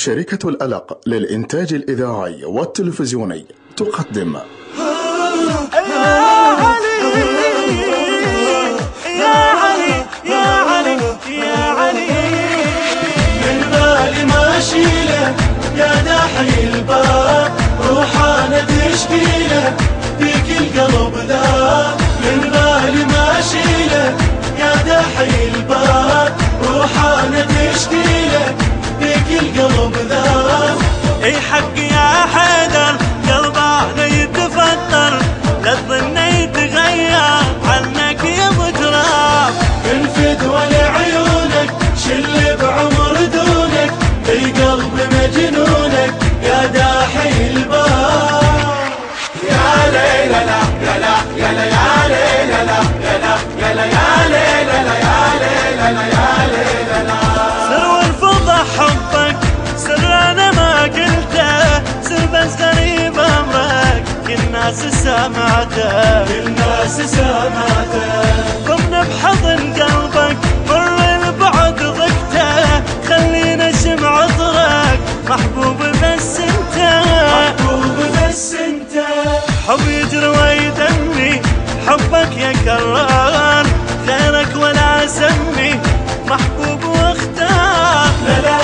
شركة الألق للإنتاج الإذاعي والتلفزيوني تقدم. اشيله يا داحي الباب تشكيله ذا من بالي ما اشيله يا داحي الباب تشكيلة. القلب ذا اي حق يا حيدر قلبه يتفطر لا تظن يتغير عنك يا ابو تراب انفد ولعيونك شل بعمر دونك القلب مجنونك يا داحي الباب يا ليلى لا يا لا يا لا يا ليلى لا يا لا يا لا الناس سمعته الناس سمعته ضمن بحضن قلبك مر البعد ضقته. خلينا شمع عطرك محبوب بس انت. محبوب بس انت. حب يجري دمي حبك يا كرار غيرك ولا اسمي محبوب واختار. لا لا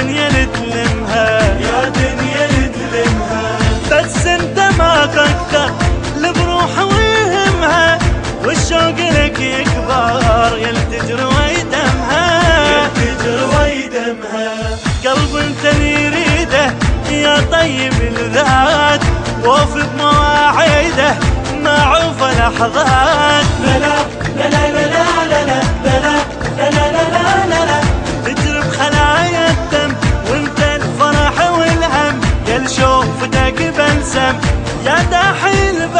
دنيا نتلمها. يا دنيا ندلمها بس انت ما تقدر لبروح ويهمها والشوق لك يكبر يلتجر ويدمها. تجري دمها قلب انت اللي يريده يا طيب الذات. ووف بمواعيده معوف لحظات. يا داحي البلد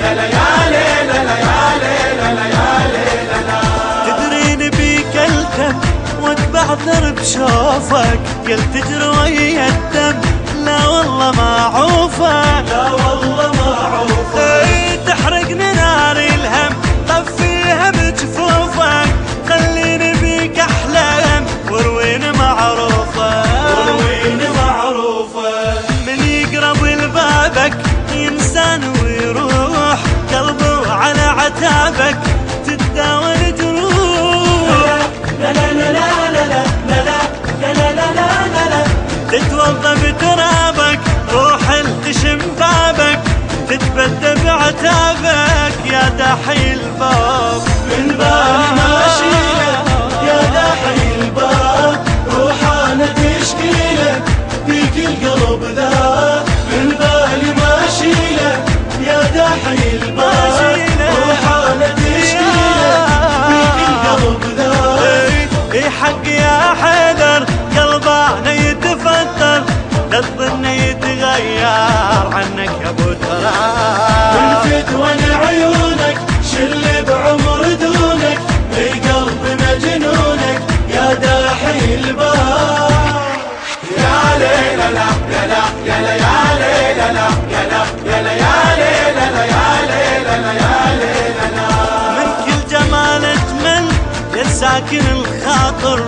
يا ليالي لا ليالي لا ليالي لا تدرين بيك الدم واتبع بشوفك شوفك. تجري ويا الدم لا والله ما عوفك لا والله على عتابك تتداول جروح لا لا لا لا لا لا لا لا لا لا لا تتوضى بترابك روح بابك تتبدى بعتابك يا داحي الباب من بالي ساكن الخاطر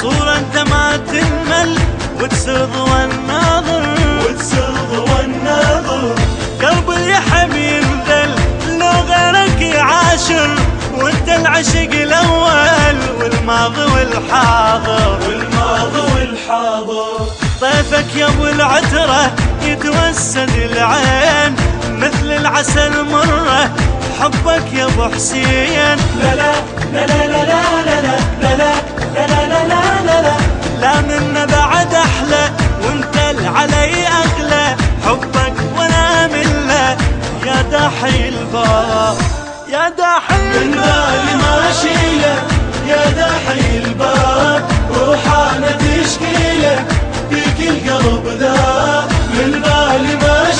صورة أنت ما تنمل وتسر ضوى الناظر وتسر ضوى الناظر قلبي يحب ينذل لو غيرك يعاشر وأنت العشق الأول والماضي والحاضر. والماضي والحاضر. طيفك يا أبو العترة يتوسد العين مثل العسل مرة حبك يا ابو حسين لا لا لا لا لا لا لا لا لا لا لا لا لا لا لا لا منا بعد أحلى وانت العلي اغلى حبك وأنا مله يا داحي الباب يا داحي من بالي ما اشيلك يا داحي الباب روحانا تشكيلك فيك القلب ذا من بالي ما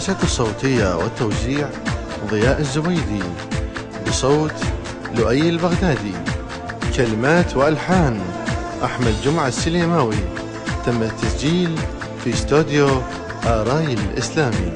الهندسة الصوتية والتوزيع ضياء الزبيدي بصوت لؤي البغدادي. كلمات وألحان أحمد جمعة السليماوي. تم التسجيل في استوديو آراي الإسلامي.